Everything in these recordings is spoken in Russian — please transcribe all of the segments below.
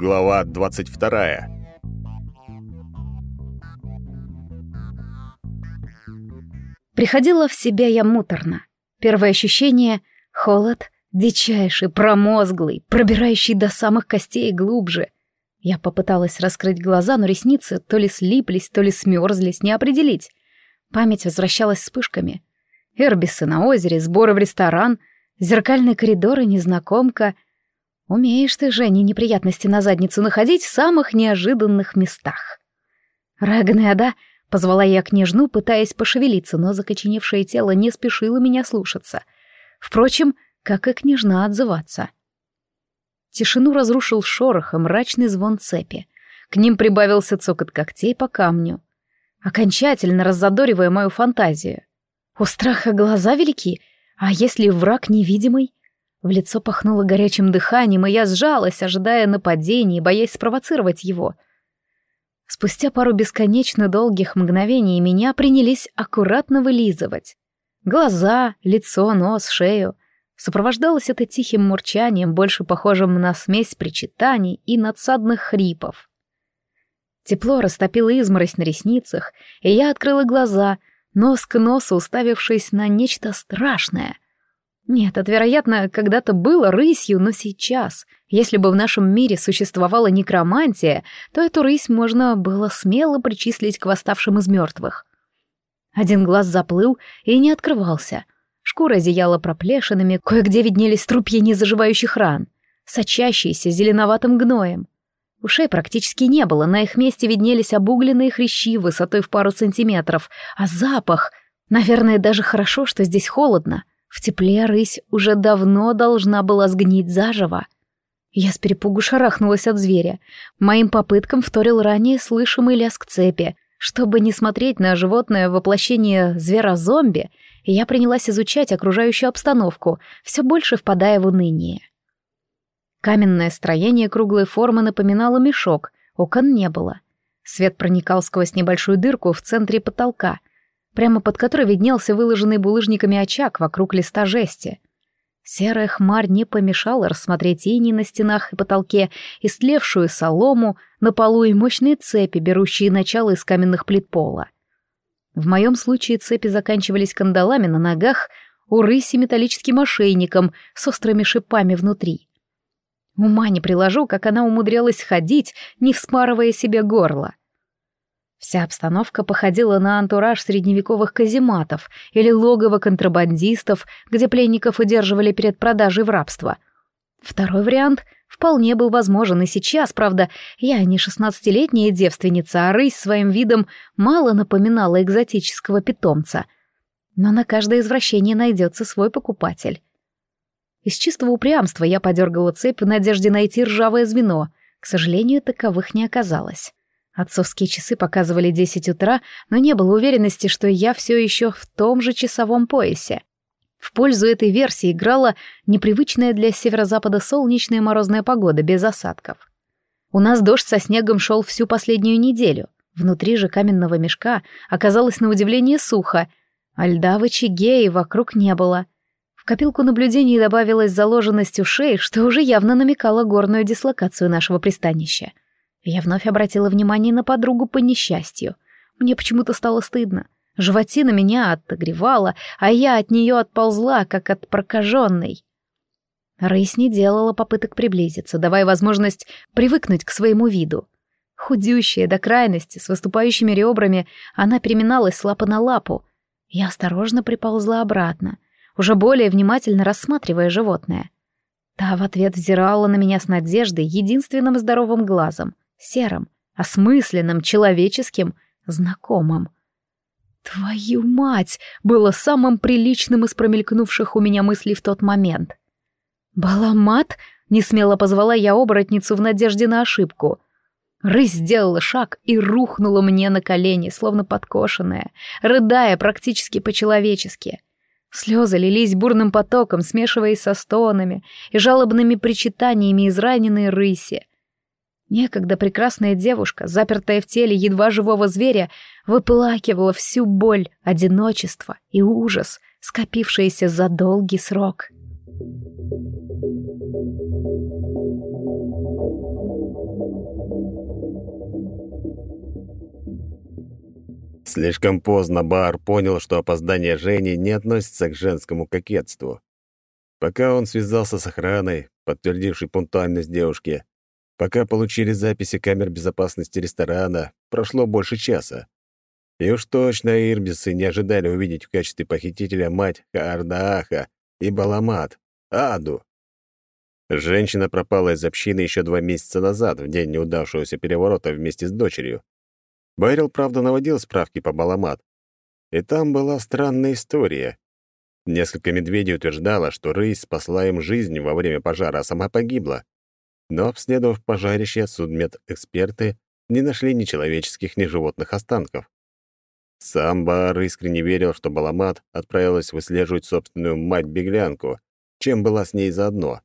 Глава 22. Приходила в себя я муторно. Первое ощущение — холод, дичайший, промозглый, пробирающий до самых костей глубже. Я попыталась раскрыть глаза, но ресницы то ли слиплись, то ли смерзлись, не определить. Память возвращалась вспышками. Эрбисы на озере, сборы в ресторан, зеркальные коридоры, незнакомка. Умеешь ты, Женя, неприятности на задницу находить в самых неожиданных местах. Рагнеда Позвала я княжну, пытаясь пошевелиться, но закоченевшее тело не спешило меня слушаться. Впрочем, как и княжна отзываться. Тишину разрушил шорох и мрачный звон цепи. К ним прибавился цокот когтей по камню, окончательно раззадоривая мою фантазию. У страха глаза велики, а если враг невидимый? В лицо пахнуло горячим дыханием, и я сжалась, ожидая нападения, боясь спровоцировать его — Спустя пару бесконечно долгих мгновений меня принялись аккуратно вылизывать. Глаза, лицо, нос, шею. Сопровождалось это тихим мурчанием, больше похожим на смесь причитаний и надсадных хрипов. Тепло растопило изморозь на ресницах, и я открыла глаза, нос к носу уставившись на нечто страшное — нет, это, вероятно, когда-то было рысью, но сейчас, если бы в нашем мире существовала некромантия, то эту рысь можно было смело причислить к восставшим из мертвых. Один глаз заплыл и не открывался. Шкура зияла проплешинами, кое-где виднелись трупья незаживающих ран, сочащиеся зеленоватым гноем. Ушей практически не было, на их месте виднелись обугленные хрящи высотой в пару сантиметров, а запах... Наверное, даже хорошо, что здесь холодно. В тепле рысь уже давно должна была сгнить заживо. Я с перепугу шарахнулась от зверя. Моим попыткам вторил ранее слышимый лязг цепи. Чтобы не смотреть на животное воплощение звера-зомби, я принялась изучать окружающую обстановку, все больше впадая в уныние. Каменное строение круглой формы напоминало мешок, окон не было. Свет проникал сквозь небольшую дырку в центре потолка — прямо под которой виднелся выложенный булыжниками очаг вокруг листа жести. Серая хмарь не помешала рассмотреть ини на стенах и потолке, истлевшую солому на полу и мощные цепи, берущие начало из каменных плит пола. В моем случае цепи заканчивались кандалами на ногах, у рыси металлическим ошейником с острыми шипами внутри. Ума не приложу, как она умудрялась ходить, не вспарывая себе горло. Вся обстановка походила на антураж средневековых казематов или логово контрабандистов, где пленников удерживали перед продажей в рабство. Второй вариант вполне был возможен и сейчас, правда, я не шестнадцатилетняя девственница, а рысь своим видом мало напоминала экзотического питомца. Но на каждое извращение найдется свой покупатель. Из чистого упрямства я подергала цепь в надежде найти ржавое звено. К сожалению, таковых не оказалось. Отцовские часы показывали 10 утра, но не было уверенности, что я все еще в том же часовом поясе. В пользу этой версии играла непривычная для северо-запада солнечная морозная погода без осадков. У нас дождь со снегом шел всю последнюю неделю. Внутри же каменного мешка оказалось на удивление сухо, а льда в очаге и вокруг не было. В копилку наблюдений добавилась заложенность ушей, что уже явно намекало горную дислокацию нашего пристанища. Я вновь обратила внимание на подругу по несчастью. Мне почему-то стало стыдно. Животина меня отогревала, а я от нее отползла, как от прокаженной. Рысь не делала попыток приблизиться, давая возможность привыкнуть к своему виду. Худющая до крайности, с выступающими ребрами, она переминалась с лапы на лапу. Я осторожно приползла обратно, уже более внимательно рассматривая животное. Та в ответ взирала на меня с надеждой единственным здоровым глазом серым, осмысленным, человеческим, знакомым. «Твою мать!» было самым приличным из промелькнувших у меня мыслей в тот момент. «Баламат?» — несмело позвала я оборотницу в надежде на ошибку. Рысь сделала шаг и рухнула мне на колени, словно подкошенная, рыдая практически по-человечески. Слезы лились бурным потоком, смешиваясь со стонами и жалобными причитаниями израненной рыси. Некогда прекрасная девушка, запертая в теле едва живого зверя, выплакивала всю боль, одиночество и ужас, скопившиеся за долгий срок. Слишком поздно Бар понял, что опоздание Жени не относится к женскому кокетству. Пока он связался с охраной, подтвердившей пунктуальность девушки, пока получили записи камер безопасности ресторана, прошло больше часа. И уж точно ирбисы не ожидали увидеть в качестве похитителя мать Хаардааха и Баламат, Аду. Женщина пропала из общины еще два месяца назад, в день неудавшегося переворота вместе с дочерью. Байрил, правда, наводил справки по Баламат. И там была странная история. Несколько медведей утверждало, что рысь спасла им жизнь во время пожара, а сама погибла. Но, обследовав пожарище, судмедэксперты не нашли ни человеческих, ни животных останков. Сам Баар искренне верил, что Баламат отправилась выслеживать собственную мать-беглянку, чем была с ней заодно.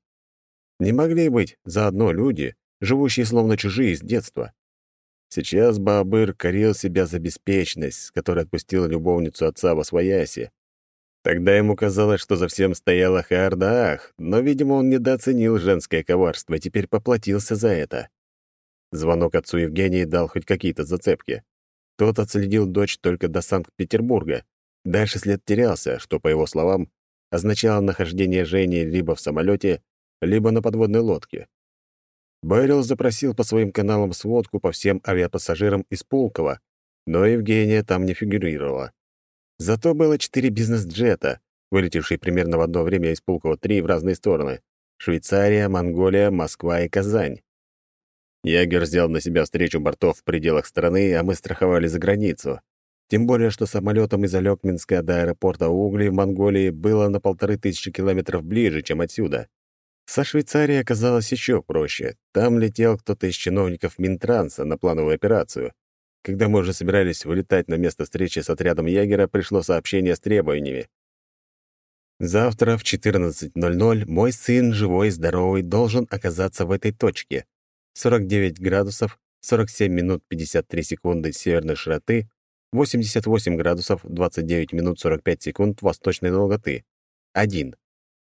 Не могли быть заодно люди, живущие словно чужие с детства. Сейчас Баабыр корил себя за беспечность, с которой отпустила любовницу отца во свояси. Тогда ему казалось, что за всем стояла Хаардаах, но, видимо, он недооценил женское коварство и теперь поплатился за это. Звонок отцу Евгении дал хоть какие-то зацепки. Тот отследил дочь только до Санкт-Петербурга. Дальше след терялся, что, по его словам, означало нахождение Жени либо в самолете, либо на подводной лодке. Байрил запросил по своим каналам сводку по всем авиапассажирам из Пулково, но Евгения там не фигурировала. Зато было четыре бизнес-джета, вылетевшие примерно в одно время из Пулково-3 в разные стороны — Швейцария, Монголия, Москва и Казань. Ягер взял на себя встречу бортов в пределах страны, а мы страховали за границу. Тем более, что самолетом из Алёкминска до аэропорта Угли в Монголии было на полторы тысячи километров ближе, чем отсюда. Со Швейцарией оказалось еще проще. Там летел кто-то из чиновников Минтранса на плановую операцию. Когда мы уже собирались вылетать на место встречи с отрядом ягера, пришло сообщение с требованиями. «Завтра в 14.00 мой сын, живой и здоровый, должен оказаться в этой точке. 49 градусов, 47 минут 53 секунды северной широты, 88 градусов, 29 минут 45 секунд восточной долготы. 1.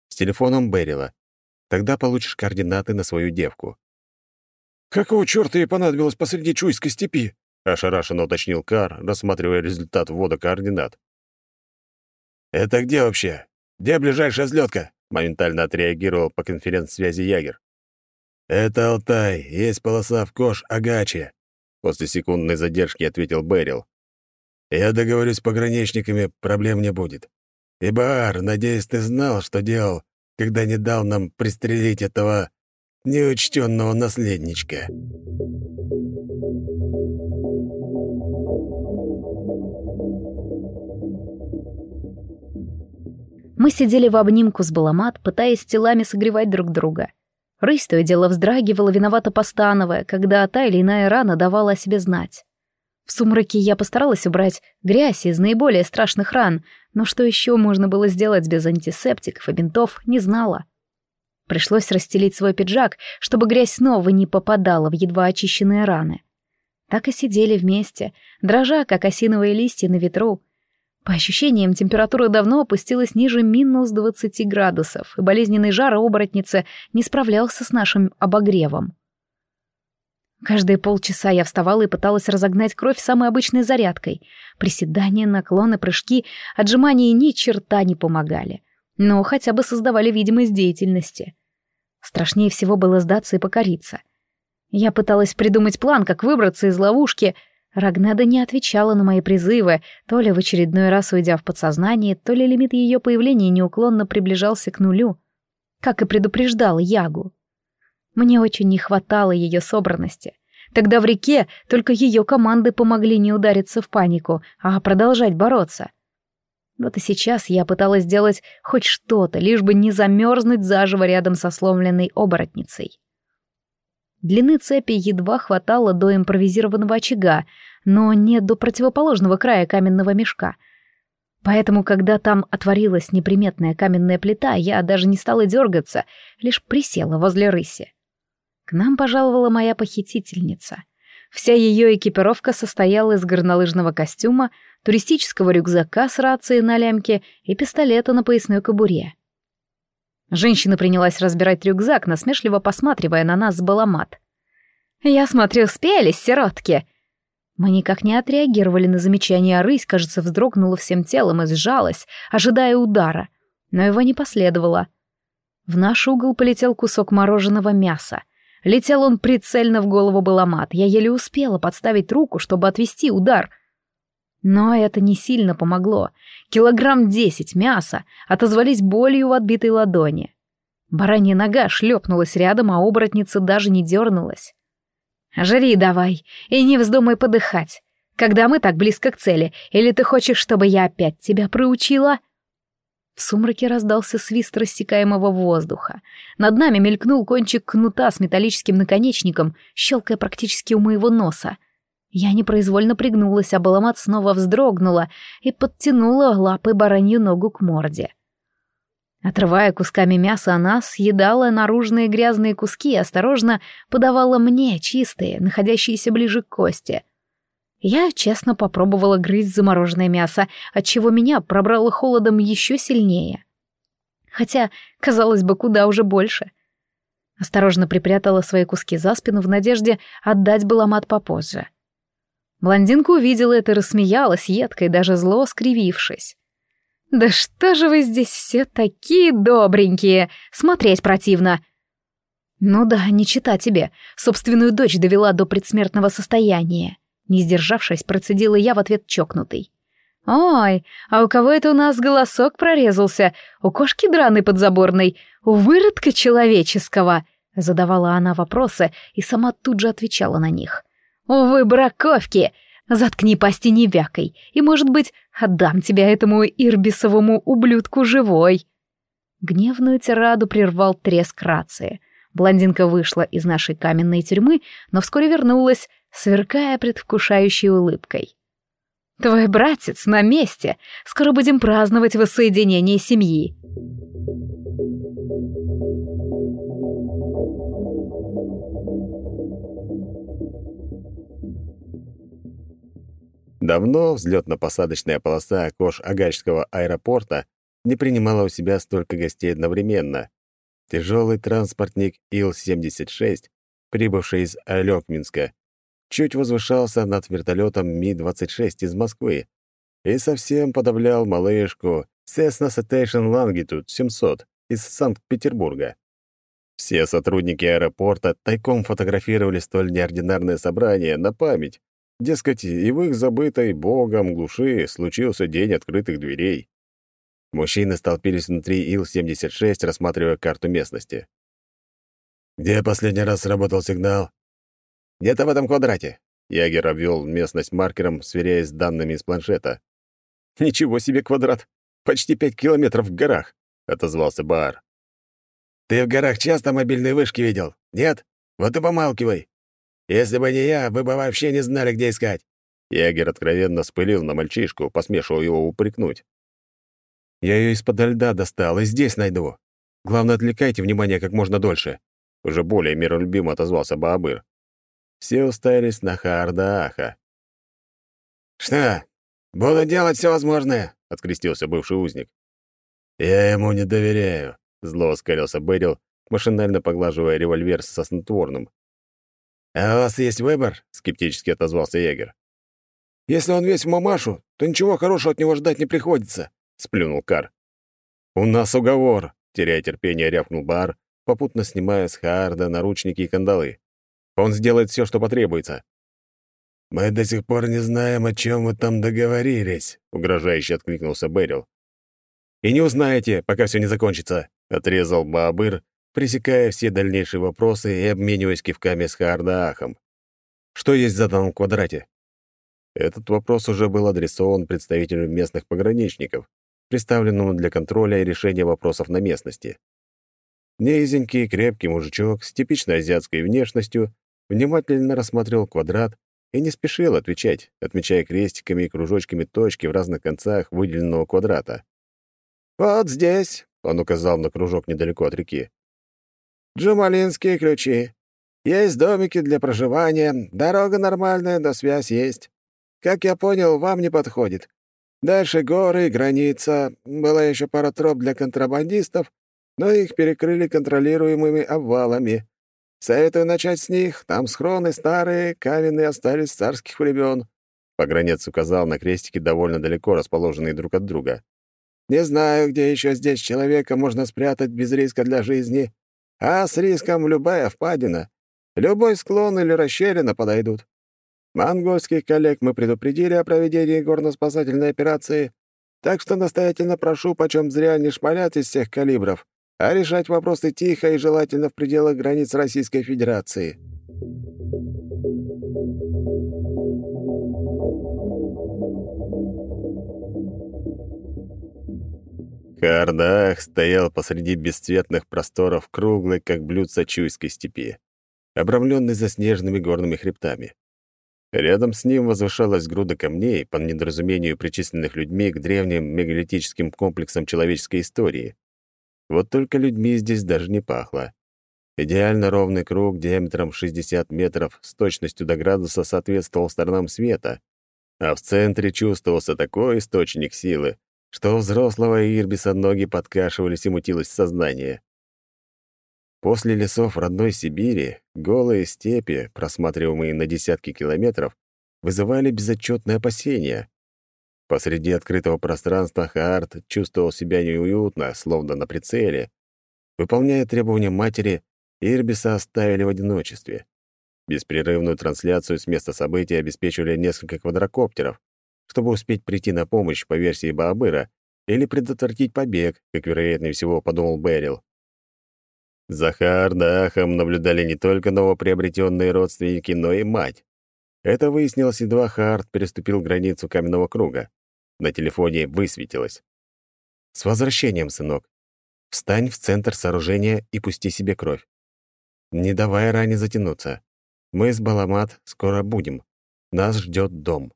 С телефоном Берила. Тогда получишь координаты на свою девку. «Какого чёрта ей понадобилось посреди Чуйской степи?» — ошарашенно уточнил Кар, рассматривая результат ввода координат. «Это где вообще? Где ближайшая взлетка? моментально отреагировал по конференц-связи Ягер. «Это Алтай, есть полоса в Кош-Агаче», — после секундной задержки ответил Берил. «Я договорюсь с пограничниками, проблем не будет. И Баар, надеюсь, ты знал, что делал, когда не дал нам пристрелить этого неучтенного наследничка». Мы сидели в обнимку с Баламат, пытаясь телами согревать друг друга. Рысь то и дело вздрагивала, виновато постановая, когда та или иная рана давала о себе знать. В сумраке я постаралась убрать грязь из наиболее страшных ран, но что еще можно было сделать без антисептиков и бинтов, не знала. Пришлось расстелить свой пиджак, чтобы грязь снова не попадала в едва очищенные раны. Так и сидели вместе, дрожа, как осиновые листья на ветру, по ощущениям, температура давно опустилась ниже минус 20 градусов, и болезненный жар оборотницы не справлялся с нашим обогревом. Каждые полчаса я вставала и пыталась разогнать кровь самой обычной зарядкой. Приседания, наклоны, прыжки, отжимания ни черта не помогали. Но хотя бы создавали видимость деятельности. Страшнее всего было сдаться и покориться. Я пыталась придумать план, как выбраться из ловушки — Рагнеда не отвечала на мои призывы, то ли в очередной раз уйдя в подсознание, то ли лимит ее появления неуклонно приближался к нулю, как и предупреждал Ягу. Мне очень не хватало ее собранности. Тогда в реке только ее команды помогли не удариться в панику, а продолжать бороться. Вот и сейчас я пыталась сделать хоть что-то, лишь бы не замерзнуть заживо рядом со сломленной оборотницей. Длины цепи едва хватало до импровизированного очага, но не до противоположного края каменного мешка. Поэтому, когда там отворилась неприметная каменная плита, я даже не стала дергаться, лишь присела возле рыси. К нам пожаловала моя похитительница. Вся ее экипировка состояла из горнолыжного костюма, туристического рюкзака с рацией на лямке и пистолета на поясной кобуре. Женщина принялась разбирать рюкзак, насмешливо посматривая на нас с баламат. «Я смотрю, спелись, сиротки!» Мы никак не отреагировали на замечание, а рысь, кажется, вздрогнула всем телом и сжалась, ожидая удара. Но его не последовало. В наш угол полетел кусок мороженого мяса. Летел он прицельно в голову Баламат. Я еле успела подставить руку, чтобы отвести удар. Но это не сильно помогло. Килограмм десять мяса отозвались болью в отбитой ладони. Баранья нога шлепнулась рядом, а оборотница даже не дернулась. «Жри давай, и не вздумай подыхать. Когда мы так близко к цели, или ты хочешь, чтобы я опять тебя проучила?» В сумраке раздался свист рассекаемого воздуха. Над нами мелькнул кончик кнута с металлическим наконечником, щелкая практически у моего носа. Я непроизвольно пригнулась, а Баламат снова вздрогнула и подтянула лапой баранью ногу к морде. Отрывая кусками мяса, она съедала наружные грязные куски и осторожно подавала мне чистые, находящиеся ближе к кости. Я честно попробовала грызть замороженное мясо, отчего меня пробрало холодом еще сильнее. Хотя, казалось бы, куда уже больше. Осторожно припрятала свои куски за спину в надежде отдать Баламат попозже. Блондинка увидела это рассмеялась, едко и даже зло скривившись. «Да что же вы здесь все такие добренькие! Смотреть противно!» «Ну да, не чита тебе. Собственную дочь довела до предсмертного состояния». Не сдержавшись, процедила я в ответ чокнутый. «Ой, а у кого это у нас голосок прорезался? У кошки драной подзаборной? У выродка человеческого?» Задавала она вопросы и сама тут же отвечала на них. «Увы, браковки! Заткни пасти не вякой, и, может быть, отдам тебя этому ирбисовому ублюдку живой. Гневную тираду прервал треск рации. Блондинка вышла из нашей каменной тюрьмы, но вскоре вернулась, сверкая предвкушающей улыбкой. «Твой братец на месте! Скоро будем праздновать воссоединение семьи!» Давно взлетно-посадочная полоса Кош-Агачского аэропорта не принимала у себя столько гостей одновременно. Тяжелый транспортник Ил-76, прибывший из Алёкминска, чуть возвышался над вертолетом Ми-26 из Москвы и совсем подавлял малышку Cessna Citation Longitude 700 из Санкт-Петербурга. Все сотрудники аэропорта тайком фотографировали столь неординарное собрание на память, Дескать, и в их забытой богом глуши случился день открытых дверей. Мужчины столпились внутри Ил-76, рассматривая карту местности. «Где последний раз сработал сигнал?» «Где-то в этом квадрате». Ягер обвел местность маркером, сверяясь с данными из планшета. «Ничего себе квадрат! Почти пять километров в горах!» — отозвался Баар. «Ты в горах часто мобильные вышки видел? Нет? Вот и помалкивай. Если бы не я, вы бы вообще не знали, где искать». Ягер откровенно спылил на мальчишку, посмешивал его упрекнуть. «Я ее из-под льда достал и здесь найду. Главное, отвлекайте внимание как можно дольше». Уже более миролюбимо отозвался Баабыр. Все уставились на Хаарда-Аха. «Что? Буду делать все возможное», — открестился бывший узник. «Я ему не доверяю», — зло оскалился Бэрил, машинально поглаживая револьвер со снотворным. «А у вас есть выбор?» — скептически отозвался егерь. «Если он весь в мамашу, то ничего хорошего от него ждать не приходится», — сплюнул Кар. «У нас уговор», — теряя терпение, рявкнул Бар, попутно снимая с Хаарда наручники и кандалы. «Он сделает все, что потребуется». «Мы до сих пор не знаем, о чем вы там договорились», — угрожающе откликнулся Берил. «И не узнаете, пока все не закончится», — отрезал Баабыр, пресекая все дальнейшие вопросы и обмениваясь кивками с Хардаахом. Что есть в заданном квадрате? Этот вопрос уже был адресован представителю местных пограничников, представленному для контроля и решения вопросов на местности. Низенький, крепкий мужичок с типичной азиатской внешностью внимательно рассматривал квадрат и не спешил отвечать, отмечая крестиками и кружочками точки в разных концах выделенного квадрата. «Вот здесь», — он указал на кружок недалеко от реки, Джумалинские ключи. Есть домики для проживания, дорога нормальная, да связь есть. Как я понял, вам не подходит. Дальше горы, граница. Была еще пара троп для контрабандистов, но их перекрыли контролируемыми обвалами. Советую начать с них. Там схроны старые, каменные остались с царских времен. Погранец указал на крестики, довольно далеко расположенные друг от друга. «Не знаю, где еще здесь человека можно спрятать без риска для жизни. А с риском любая впадина. Любой склон или расщелина подойдут. Монгольских коллег мы предупредили о проведении горно-спасательной операции, так что настоятельно прошу, почем зря не шмалять из всех калибров, а решать вопросы тихо и желательно в пределах границ Российской Федерации». Кардах стоял посреди бесцветных просторов круглой, как блюдце Чуйской степи, обрамленный заснеженными горными хребтами. Рядом с ним возвышалась груда камней, по недоразумению причисленных людьми к древним мегалитическим комплексам человеческой истории. Вот только людьми здесь даже не пахло. Идеально ровный круг диаметром 60 метров с точностью до градуса соответствовал сторонам света, а в центре чувствовался такой источник силы, что у взрослого Ирбиса ноги подкашивались и мутилось сознание. После лесов родной Сибири голые степи, просматриваемые на десятки километров, вызывали безотчетное опасения. Посреди открытого пространства Хаарт чувствовал себя неуютно, словно на прицеле. Выполняя требования матери, Ирбиса оставили в одиночестве. Беспрерывную трансляцию с места события обеспечивали несколько квадрокоптеров, чтобы успеть прийти на помощь по версии Баабыра или предотвратить побег, как вероятнее всего подумал Берил. За Хаардахом наблюдали не только новоприобретенные родственники, но и мать. Это выяснилось, едва Хаард переступил границу каменного круга. На телефоне высветилось. «С возвращением, сынок. Встань в центр сооружения и пусти себе кровь. Не давай ране затянуться. Мы с Баламат скоро будем. Нас ждет дом».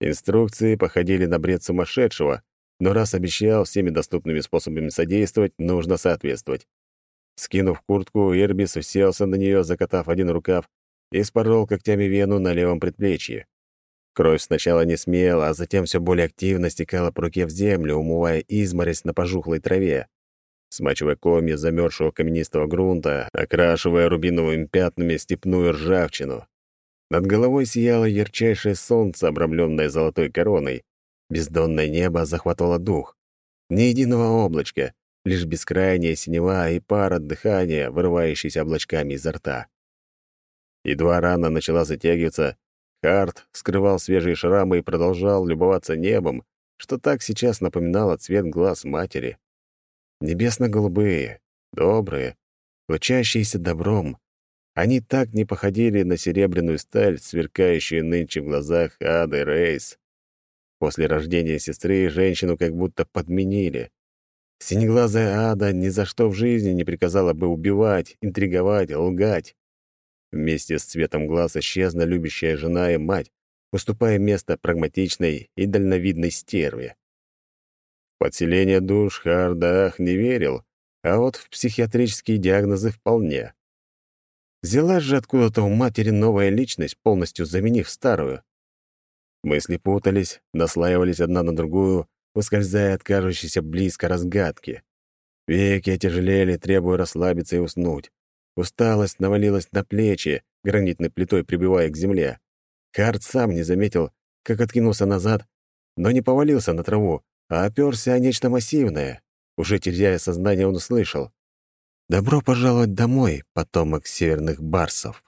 Инструкции походили на бред сумасшедшего, но раз обещал всеми доступными способами содействовать, нужно соответствовать. Скинув куртку, Ирбис уселся на нее, закатав один рукав, и спорол когтями вену на левом предплечье. Кровь сначала не смела, а затем все более активно стекала по руке в землю, умывая изморозь на пожухлой траве. Смачивая комья замерзшего каменистого грунта, окрашивая рубиновыми пятнами степную ржавчину. Над головой сияло ярчайшее солнце, обрамленное золотой короной. Бездонное небо захватывало дух. Ни единого облачка, лишь бескрайняя синева и пар от дыхания, вырывающийся облачками изо рта. Едва рана начала затягиваться, Харт скрывал свежие шрамы и продолжал любоваться небом, что так сейчас напоминало цвет глаз матери. Небесно-голубые, добрые, лучащиеся добром. Они так не походили на серебряную сталь, сверкающую нынче в глазах Ады Рейс. После рождения сестры женщину как будто подменили. Синеглазая ада ни за что в жизни не приказала бы убивать, интриговать, лгать. Вместе с цветом глаз исчезла любящая жена и мать, уступая место прагматичной и дальновидной стерве. подселение душ Хардах не верил, а вот в психиатрические диагнозы вполне. Взялась же откуда-то у матери новая личность, полностью заменив старую. Мысли путались, наслаивались одна на другую, ускользая от кажущейся близко разгадки. Веки отяжелели, требуя расслабиться и уснуть. Усталость навалилась на плечи, гранитной плитой прибивая к земле. Харт сам не заметил, как откинулся назад, но не повалился на траву, а оперся о нечто массивное. Уже теряя сознание, он услышал. «Добро пожаловать домой, потомок северных барсов».